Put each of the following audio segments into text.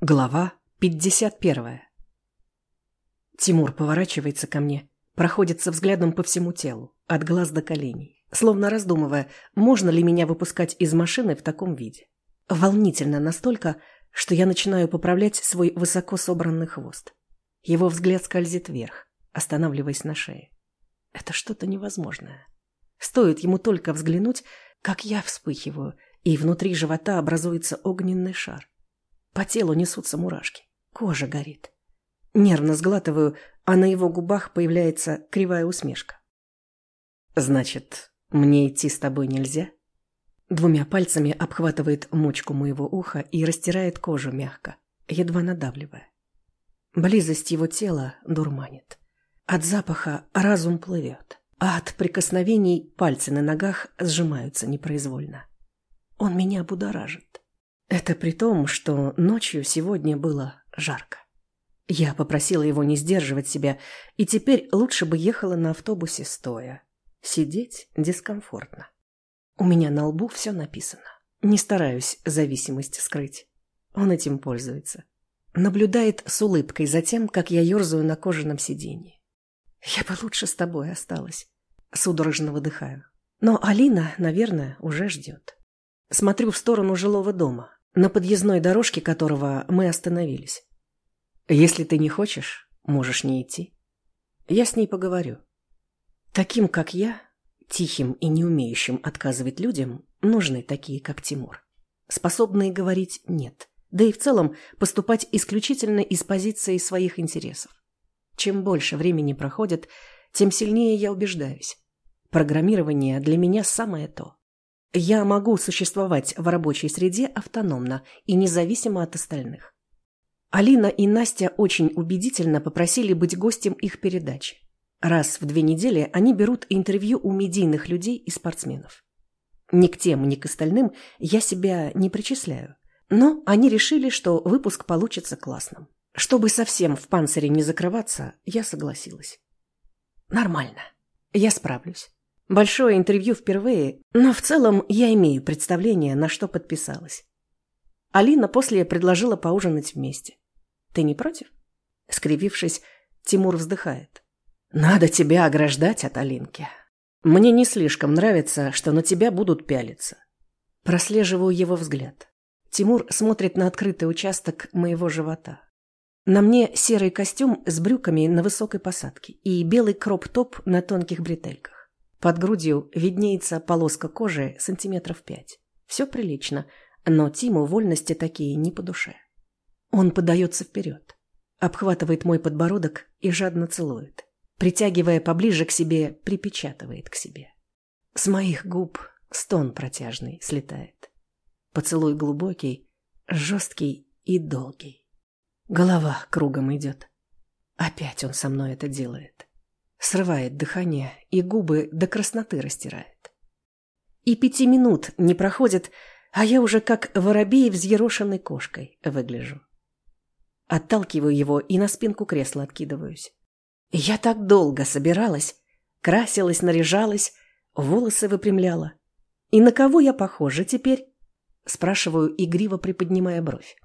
Глава 51. Тимур поворачивается ко мне, проходится взглядом по всему телу, от глаз до коленей, словно раздумывая, можно ли меня выпускать из машины в таком виде. Волнительно настолько, что я начинаю поправлять свой высоко собранный хвост. Его взгляд скользит вверх, останавливаясь на шее. Это что-то невозможное. Стоит ему только взглянуть, как я вспыхиваю, и внутри живота образуется огненный шар. По телу несутся мурашки. Кожа горит. Нервно сглатываю, а на его губах появляется кривая усмешка. «Значит, мне идти с тобой нельзя?» Двумя пальцами обхватывает мочку моего уха и растирает кожу мягко, едва надавливая. Близость его тела дурманит. От запаха разум плывет, а от прикосновений пальцы на ногах сжимаются непроизвольно. Он меня будоражит. Это при том, что ночью сегодня было жарко. Я попросила его не сдерживать себя, и теперь лучше бы ехала на автобусе стоя. Сидеть дискомфортно. У меня на лбу все написано. Не стараюсь зависимость скрыть. Он этим пользуется. Наблюдает с улыбкой за тем, как я ерзаю на кожаном сиденье. Я бы лучше с тобой осталась. Судорожно выдыхаю. Но Алина, наверное, уже ждет. Смотрю в сторону жилого дома, на подъездной дорожке которого мы остановились. Если ты не хочешь, можешь не идти. Я с ней поговорю. Таким, как я, тихим и не умеющим отказывать людям, нужны такие, как Тимур. Способные говорить «нет», да и в целом поступать исключительно из позиции своих интересов. Чем больше времени проходит, тем сильнее я убеждаюсь. Программирование для меня самое то. Я могу существовать в рабочей среде автономно и независимо от остальных. Алина и Настя очень убедительно попросили быть гостем их передачи. Раз в две недели они берут интервью у медийных людей и спортсменов. Ни к тем, ни к остальным я себя не причисляю. Но они решили, что выпуск получится классным. Чтобы совсем в панцире не закрываться, я согласилась. Нормально. Я справлюсь. Большое интервью впервые, но в целом я имею представление, на что подписалась. Алина после предложила поужинать вместе. Ты не против? Скривившись, Тимур вздыхает. Надо тебя ограждать от Алинки. Мне не слишком нравится, что на тебя будут пялиться. Прослеживаю его взгляд. Тимур смотрит на открытый участок моего живота. На мне серый костюм с брюками на высокой посадке и белый кроп-топ на тонких бретельках. Под грудью виднеется полоска кожи сантиметров пять. Все прилично, но Тиму вольности такие не по душе. Он подается вперед, обхватывает мой подбородок и жадно целует. Притягивая поближе к себе, припечатывает к себе. С моих губ стон протяжный слетает. Поцелуй глубокий, жесткий и долгий. Голова кругом идет. Опять он со мной это делает. Срывает дыхание и губы до красноты растирает. И пяти минут не проходит, а я уже как воробей взъерошенной кошкой выгляжу. Отталкиваю его и на спинку кресла откидываюсь. Я так долго собиралась, красилась, наряжалась, волосы выпрямляла. И на кого я похожа теперь? Спрашиваю, игриво приподнимая бровь.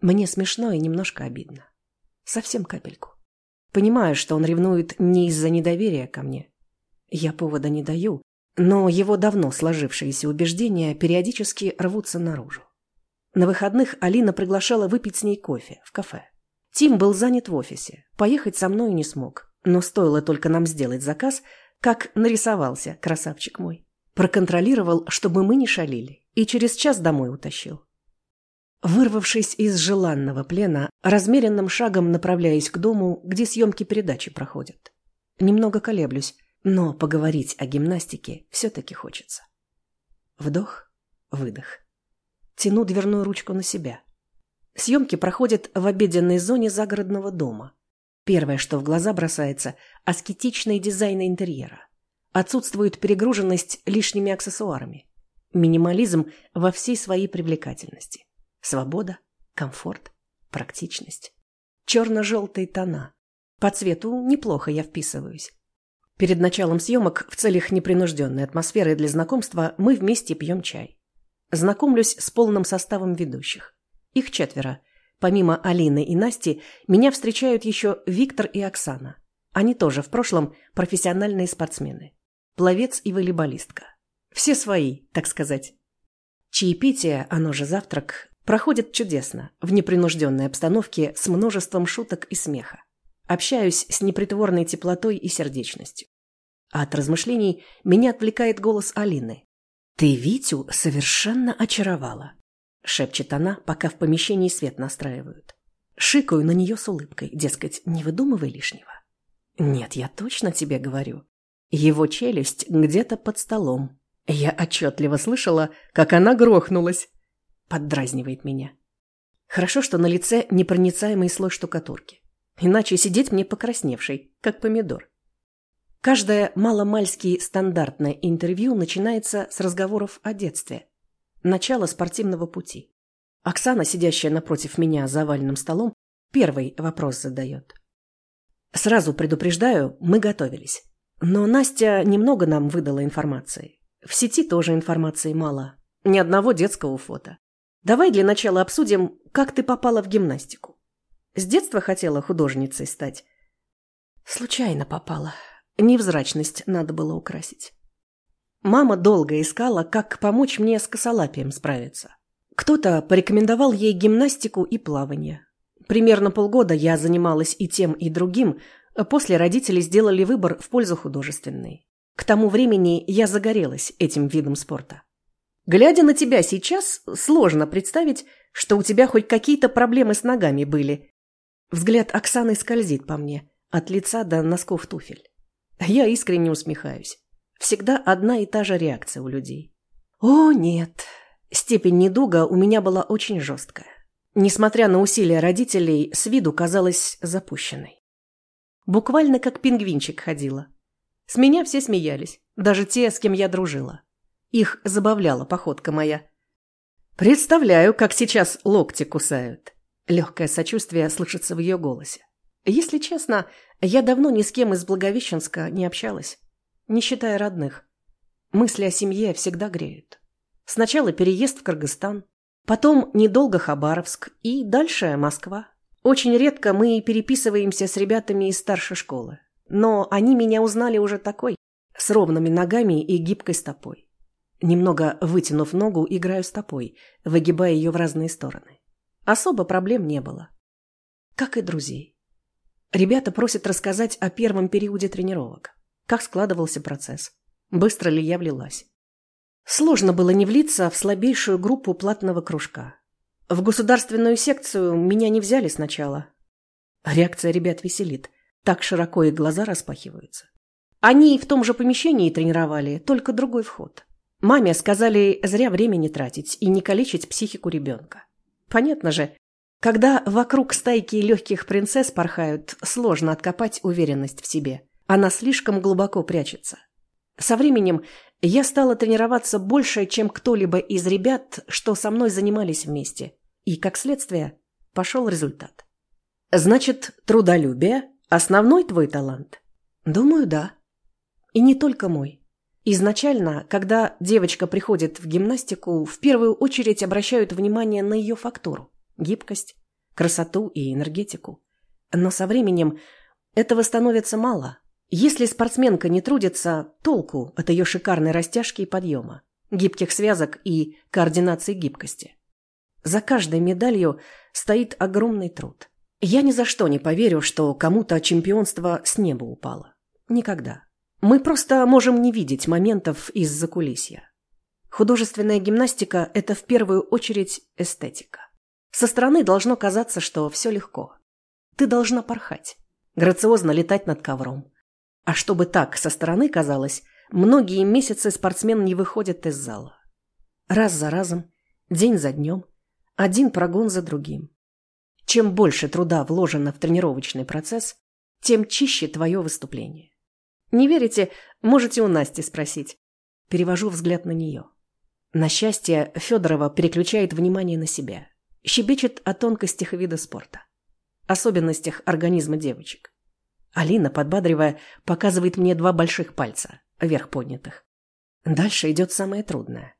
Мне смешно и немножко обидно. Совсем капельку. Понимаю, что он ревнует не из-за недоверия ко мне. Я повода не даю, но его давно сложившиеся убеждения периодически рвутся наружу. На выходных Алина приглашала выпить с ней кофе в кафе. Тим был занят в офисе, поехать со мной не смог, но стоило только нам сделать заказ, как нарисовался, красавчик мой. Проконтролировал, чтобы мы не шалили, и через час домой утащил. Вырвавшись из желанного плена, размеренным шагом направляюсь к дому, где съемки передачи проходят. Немного колеблюсь, но поговорить о гимнастике все-таки хочется. Вдох, выдох. Тяну дверную ручку на себя. Съемки проходят в обеденной зоне загородного дома. Первое, что в глаза бросается – аскетичный дизайн интерьера. Отсутствует перегруженность лишними аксессуарами. Минимализм во всей своей привлекательности. Свобода, комфорт, практичность. Черно-желтые тона. По цвету неплохо я вписываюсь. Перед началом съемок в целях непринужденной атмосферы для знакомства мы вместе пьем чай. Знакомлюсь с полным составом ведущих. Их четверо. Помимо Алины и Насти, меня встречают еще Виктор и Оксана. Они тоже в прошлом профессиональные спортсмены. Пловец и волейболистка. Все свои, так сказать. Чаепитие, оно же завтрак, проходит чудесно, в непринужденной обстановке с множеством шуток и смеха. Общаюсь с непритворной теплотой и сердечностью. А от размышлений меня отвлекает голос Алины. «Ты Витю совершенно очаровала», — шепчет она, пока в помещении свет настраивают. Шикаю на нее с улыбкой, дескать, не выдумывай лишнего. «Нет, я точно тебе говорю. Его челюсть где-то под столом. Я отчетливо слышала, как она грохнулась. Поддразнивает меня. Хорошо, что на лице непроницаемый слой штукатурки. Иначе сидеть мне покрасневшей, как помидор. Каждое маломальски стандартное интервью начинается с разговоров о детстве. Начало спортивного пути. Оксана, сидящая напротив меня за овальным столом, первый вопрос задает. Сразу предупреждаю, мы готовились. Но Настя немного нам выдала информации. В сети тоже информации мало. Ни одного детского фото. Давай для начала обсудим, как ты попала в гимнастику. С детства хотела художницей стать. Случайно попала. Невзрачность надо было украсить. Мама долго искала, как помочь мне с косолапием справиться. Кто-то порекомендовал ей гимнастику и плавание. Примерно полгода я занималась и тем, и другим, После родители сделали выбор в пользу художественной. К тому времени я загорелась этим видом спорта. Глядя на тебя сейчас, сложно представить, что у тебя хоть какие-то проблемы с ногами были. Взгляд Оксаны скользит по мне, от лица до носков туфель. Я искренне усмехаюсь. Всегда одна и та же реакция у людей. О, нет. Степень недуга у меня была очень жесткая. Несмотря на усилия родителей, с виду казалась запущенной. Буквально как пингвинчик ходила. С меня все смеялись, даже те, с кем я дружила. Их забавляла походка моя. Представляю, как сейчас локти кусают. Легкое сочувствие слышится в ее голосе. Если честно, я давно ни с кем из Благовещенска не общалась, не считая родных. Мысли о семье всегда греют. Сначала переезд в Кыргызстан, потом недолго Хабаровск и дальше Москва. Очень редко мы переписываемся с ребятами из старшей школы. Но они меня узнали уже такой, с ровными ногами и гибкой стопой. Немного вытянув ногу, играю стопой, выгибая ее в разные стороны. Особо проблем не было. Как и друзей. Ребята просят рассказать о первом периоде тренировок. Как складывался процесс. Быстро ли я влилась. Сложно было не влиться в слабейшую группу платного кружка. В государственную секцию меня не взяли сначала. Реакция ребят веселит. Так широко их глаза распахиваются. Они в том же помещении тренировали, только другой вход. Маме сказали зря времени тратить и не калечить психику ребенка. Понятно же, когда вокруг стайки легких принцесс порхают, сложно откопать уверенность в себе. Она слишком глубоко прячется. Со временем я стала тренироваться больше, чем кто-либо из ребят, что со мной занимались вместе. И, как следствие, пошел результат. Значит, трудолюбие – основной твой талант? Думаю, да. И не только мой. Изначально, когда девочка приходит в гимнастику, в первую очередь обращают внимание на ее фактуру, гибкость, красоту и энергетику. Но со временем этого становится мало. Если спортсменка не трудится, толку от ее шикарной растяжки и подъема, гибких связок и координации гибкости. За каждой медалью стоит огромный труд. Я ни за что не поверю, что кому-то чемпионство с неба упало. Никогда. Мы просто можем не видеть моментов из-за кулисья. Художественная гимнастика – это в первую очередь эстетика. Со стороны должно казаться, что все легко. Ты должна порхать, грациозно летать над ковром. А чтобы так со стороны казалось, многие месяцы спортсмен не выходит из зала. Раз за разом, день за днем, один прогон за другим. Чем больше труда вложено в тренировочный процесс, тем чище твое выступление. Не верите, можете у Насти спросить. Перевожу взгляд на нее. На счастье, Федорова переключает внимание на себя. Щебечет о тонкостях вида спорта. Особенностях организма девочек. Алина, подбадривая, показывает мне два больших пальца, вверх поднятых. Дальше идет самое трудное.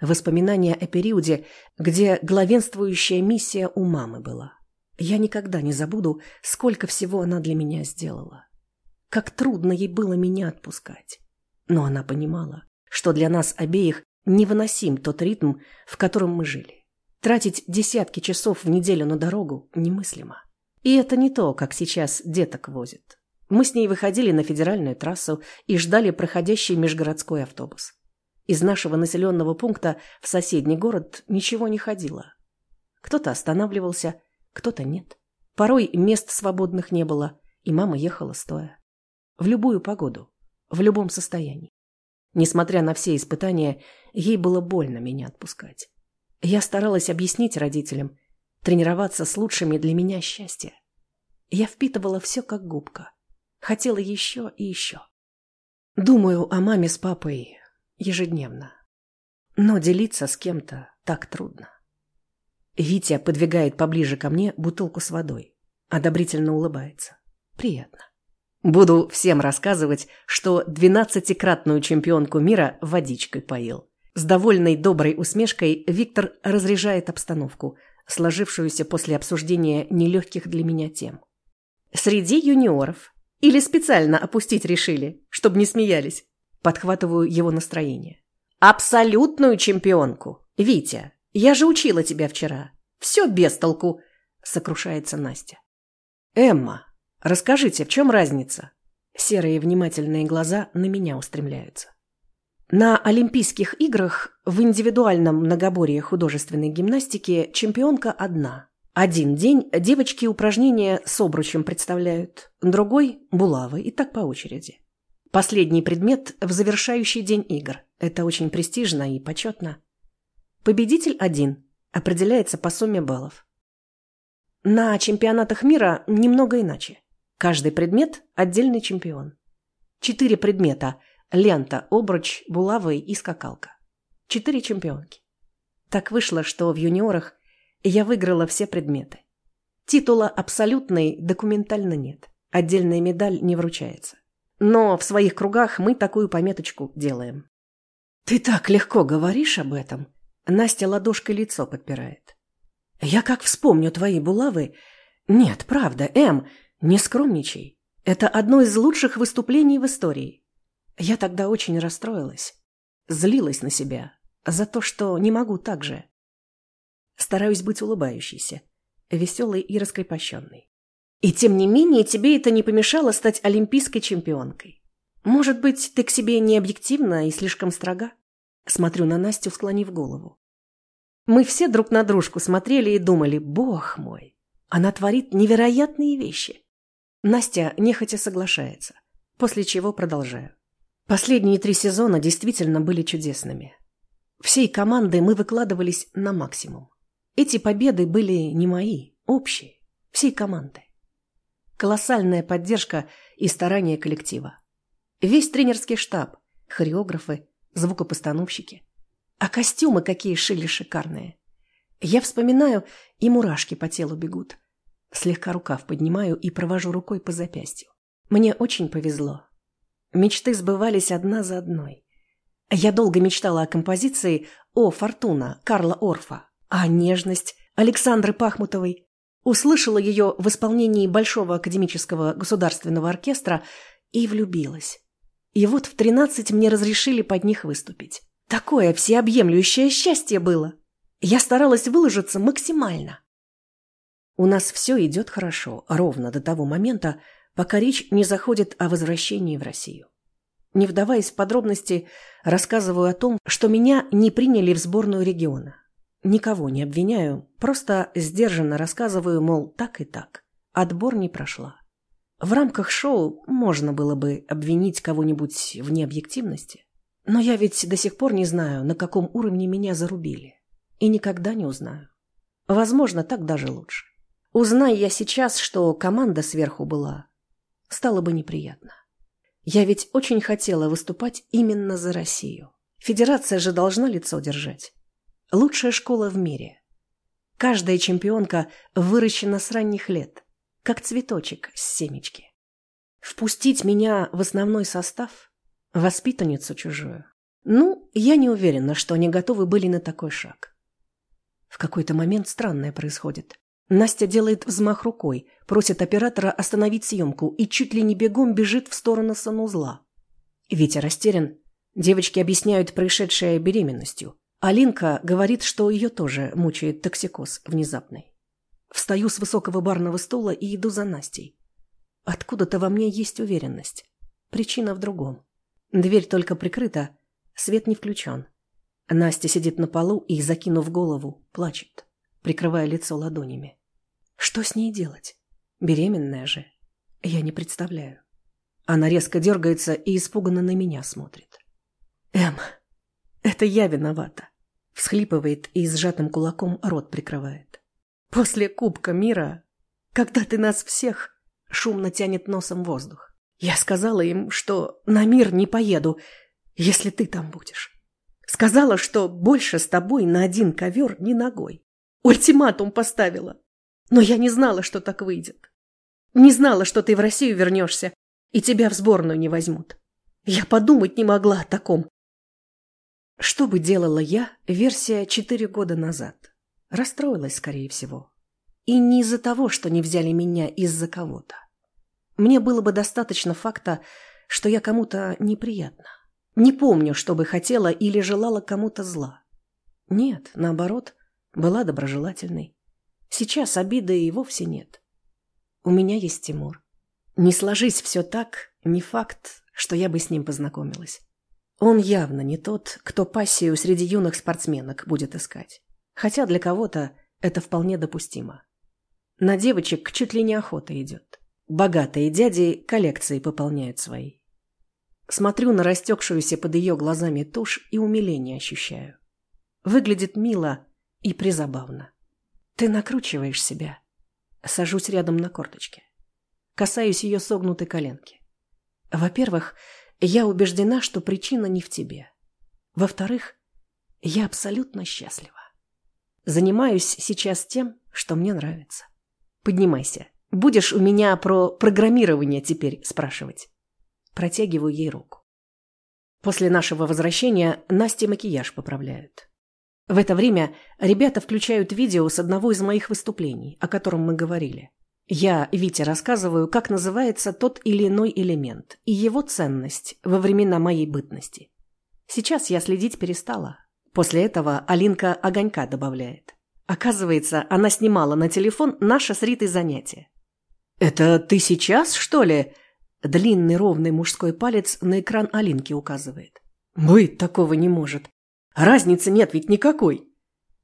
Воспоминания о периоде, где главенствующая миссия у мамы была. Я никогда не забуду, сколько всего она для меня сделала. Как трудно ей было меня отпускать. Но она понимала, что для нас обеих невыносим тот ритм, в котором мы жили. Тратить десятки часов в неделю на дорогу немыслимо. И это не то, как сейчас деток возят. Мы с ней выходили на федеральную трассу и ждали проходящий межгородской автобус. Из нашего населенного пункта в соседний город ничего не ходило. Кто-то останавливался, кто-то нет. Порой мест свободных не было, и мама ехала стоя. В любую погоду, в любом состоянии. Несмотря на все испытания, ей было больно меня отпускать. Я старалась объяснить родителям, тренироваться с лучшими для меня счастья. Я впитывала все как губка. Хотела еще и еще. Думаю о маме с папой ежедневно. Но делиться с кем-то так трудно. Витя подвигает поближе ко мне бутылку с водой. Одобрительно улыбается. Приятно. Буду всем рассказывать, что двенадцатикратную чемпионку мира водичкой поил. С довольной доброй усмешкой Виктор разряжает обстановку, сложившуюся после обсуждения нелегких для меня тем. Среди юниоров. Или специально опустить решили, чтобы не смеялись. Подхватываю его настроение. Абсолютную чемпионку. Витя, я же учила тебя вчера. Все без толку, сокрушается Настя. Эмма, расскажите, в чем разница? Серые внимательные глаза на меня устремляются. На Олимпийских играх в индивидуальном многоборье художественной гимнастики чемпионка одна. Один день девочки упражнения с обручем представляют, другой – булавы, и так по очереди. Последний предмет в завершающий день игр. Это очень престижно и почетно. Победитель один. Определяется по сумме баллов. На чемпионатах мира немного иначе. Каждый предмет – отдельный чемпион. Четыре предмета – лента, обруч, булавы и скакалка. Четыре чемпионки. Так вышло, что в юниорах я выиграла все предметы. Титула абсолютной документально нет. Отдельная медаль не вручается. Но в своих кругах мы такую пометочку делаем. «Ты так легко говоришь об этом», Настя ладошкой лицо подпирает. «Я как вспомню твои булавы...» «Нет, правда, Эм, не скромничай. Это одно из лучших выступлений в истории. Я тогда очень расстроилась. Злилась на себя. За то, что не могу так же. Стараюсь быть улыбающейся, веселой и раскрепощенной. И тем не менее тебе это не помешало стать олимпийской чемпионкой. Может быть, ты к себе не объективна и слишком строга? Смотрю на Настю, склонив голову. Мы все друг на дружку смотрели и думали, бог мой, она творит невероятные вещи. Настя нехотя соглашается, после чего продолжаю. Последние три сезона действительно были чудесными. Всей командой мы выкладывались на максимум. Эти победы были не мои, общие, всей команды. Колоссальная поддержка и старания коллектива. Весь тренерский штаб, хореографы, звукопостановщики. А костюмы какие шили шикарные. Я вспоминаю, и мурашки по телу бегут. Слегка рукав поднимаю и провожу рукой по запястью. Мне очень повезло. Мечты сбывались одна за одной. Я долго мечтала о композиции «О, Фортуна» Карла Орфа, а нежность Александры Пахмутовой. Услышала ее в исполнении Большого академического государственного оркестра и влюбилась. И вот в тринадцать мне разрешили под них выступить. Такое всеобъемлющее счастье было. Я старалась выложиться максимально. У нас все идет хорошо, ровно до того момента, пока речь не заходит о возвращении в Россию. Не вдаваясь в подробности, рассказываю о том, что меня не приняли в сборную региона. Никого не обвиняю, просто сдержанно рассказываю, мол, так и так. Отбор не прошла. В рамках шоу можно было бы обвинить кого-нибудь в необъективности. Но я ведь до сих пор не знаю, на каком уровне меня зарубили. И никогда не узнаю. Возможно, так даже лучше. Узнай я сейчас, что команда сверху была, стало бы неприятно. Я ведь очень хотела выступать именно за Россию. Федерация же должна лицо держать. Лучшая школа в мире. Каждая чемпионка выращена с ранних лет – как цветочек с семечки. Впустить меня в основной состав? Воспитанницу чужую? Ну, я не уверена, что они готовы были на такой шаг. В какой-то момент странное происходит. Настя делает взмах рукой, просит оператора остановить съемку и чуть ли не бегом бежит в сторону санузла. Витя растерян. Девочки объясняют происшедшее беременностью. Алинка говорит, что ее тоже мучает токсикоз внезапный. Встаю с высокого барного стула и иду за Настей. Откуда-то во мне есть уверенность. Причина в другом. Дверь только прикрыта, свет не включен. Настя сидит на полу и, закинув голову, плачет, прикрывая лицо ладонями. Что с ней делать? Беременная же. Я не представляю. Она резко дергается и испуганно на меня смотрит. «Эм, это я виновата», — всхлипывает и сжатым кулаком рот прикрывает. «После Кубка мира, когда ты нас всех...» Шумно тянет носом воздух. «Я сказала им, что на мир не поеду, если ты там будешь. Сказала, что больше с тобой на один ковер ни ногой. Ультиматум поставила. Но я не знала, что так выйдет. Не знала, что ты в Россию вернешься, и тебя в сборную не возьмут. Я подумать не могла о таком. Что бы делала я, версия четыре года назад? Расстроилась, скорее всего. И не из-за того, что не взяли меня из-за кого-то. Мне было бы достаточно факта, что я кому-то неприятна. Не помню, чтобы хотела или желала кому-то зла. Нет, наоборот, была доброжелательной. Сейчас обиды и вовсе нет. У меня есть Тимур. Не сложись все так, не факт, что я бы с ним познакомилась. Он явно не тот, кто пассию среди юных спортсменок будет искать. Хотя для кого-то это вполне допустимо. На девочек чуть ли не охота идет. Богатые дяди коллекции пополняют свои. Смотрю на растекшуюся под ее глазами тушь и умиление ощущаю. Выглядит мило и призабавно. Ты накручиваешь себя. Сажусь рядом на корточке. Касаюсь ее согнутой коленки. Во-первых, я убеждена, что причина не в тебе. Во-вторых, я абсолютно счастлива. Занимаюсь сейчас тем, что мне нравится. Поднимайся. Будешь у меня про программирование теперь спрашивать. Протягиваю ей руку. После нашего возвращения Насте макияж поправляют. В это время ребята включают видео с одного из моих выступлений, о котором мы говорили. Я Вите рассказываю, как называется тот или иной элемент и его ценность во времена моей бытности. Сейчас я следить перестала. После этого Алинка огонька добавляет. Оказывается, она снимала на телефон наше с Ритой занятие. «Это ты сейчас, что ли?» Длинный ровный мужской палец на экран Алинки указывает. «Быть такого не может. Разницы нет ведь никакой.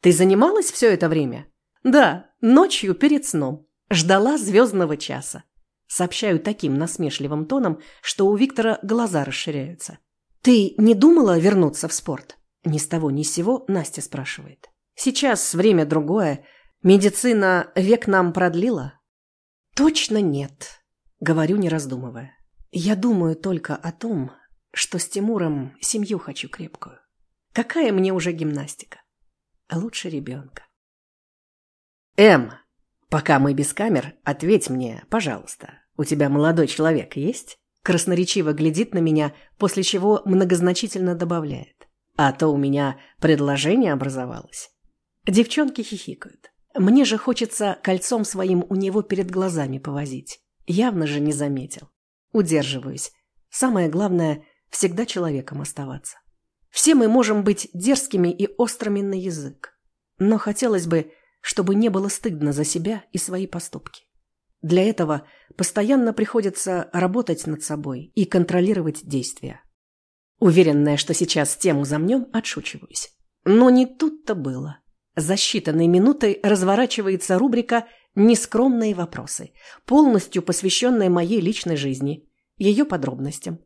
Ты занималась все это время?» «Да, ночью перед сном. Ждала звездного часа». Сообщаю таким насмешливым тоном, что у Виктора глаза расширяются. «Ты не думала вернуться в спорт?» Ни с того ни с сего Настя спрашивает. «Сейчас время другое. Медицина век нам продлила?» «Точно нет», Говорю, не раздумывая. Я думаю только о том, что с Тимуром семью хочу крепкую. Какая мне уже гимнастика? Лучше ребенка. Эм, пока мы без камер, ответь мне, пожалуйста, у тебя молодой человек есть? Красноречиво глядит на меня, после чего многозначительно добавляет. А то у меня предложение образовалось. Девчонки хихикают. Мне же хочется кольцом своим у него перед глазами повозить. Явно же не заметил. Удерживаюсь. Самое главное – всегда человеком оставаться. Все мы можем быть дерзкими и острыми на язык. Но хотелось бы, чтобы не было стыдно за себя и свои поступки. Для этого постоянно приходится работать над собой и контролировать действия. Уверенная, что сейчас тему замнем, отшучиваюсь. Но не тут-то было. За считанные минуты разворачивается рубрика Нескромные вопросы, полностью посвященные моей личной жизни, ее подробностям.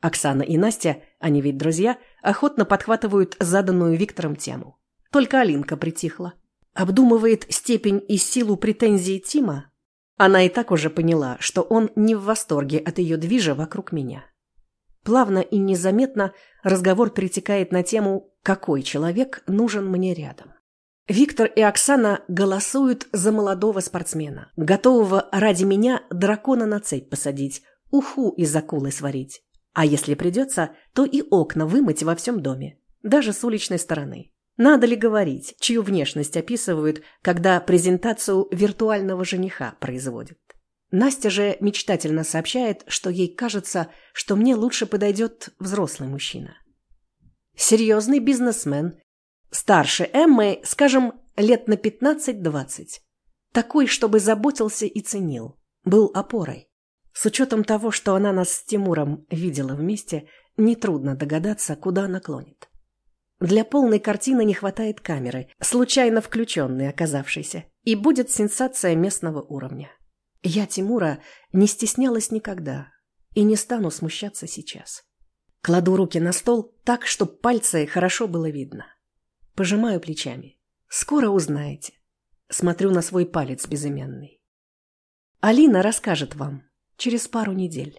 Оксана и Настя, они ведь друзья, охотно подхватывают заданную Виктором тему. Только Алинка притихла. Обдумывает степень и силу претензий Тима. Она и так уже поняла, что он не в восторге от ее движа вокруг меня. Плавно и незаметно разговор перетекает на тему «Какой человек нужен мне рядом?». Виктор и Оксана голосуют за молодого спортсмена, готового ради меня дракона на цепь посадить, уху из акулы сварить. А если придется, то и окна вымыть во всем доме, даже с уличной стороны. Надо ли говорить, чью внешность описывают, когда презентацию виртуального жениха производят? Настя же мечтательно сообщает, что ей кажется, что мне лучше подойдет взрослый мужчина. Серьезный бизнесмен, старше Эммы, скажем, лет на 15-20. Такой, чтобы заботился и ценил, был опорой. С учетом того, что она нас с Тимуром видела вместе, нетрудно догадаться, куда она клонит. Для полной картины не хватает камеры, случайно включенной оказавшейся, и будет сенсация местного уровня. Я Тимура не стеснялась никогда и не стану смущаться сейчас. Кладу руки на стол так, чтобы пальцы хорошо было видно. Пожимаю плечами. Скоро узнаете. Смотрю на свой палец безымянный. Алина расскажет вам через пару недель.